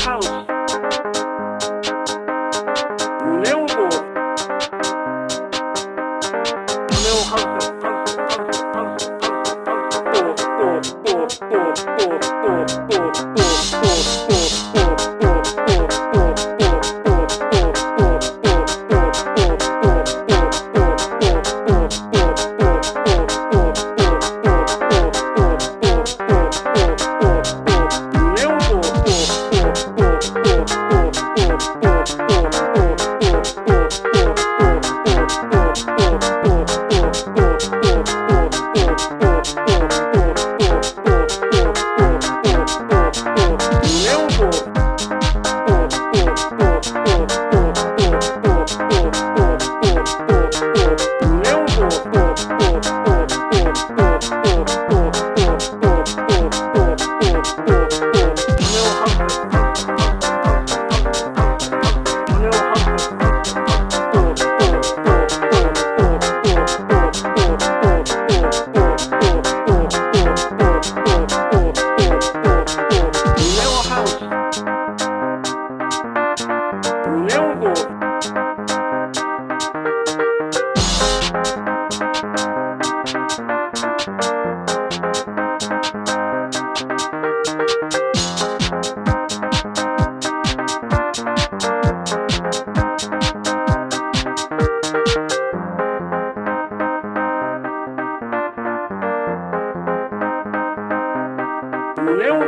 house. Meu amor. Meu house. Oh, oh, oh, oh, oh, oh, oh, oh. oh, oh, oh, Leão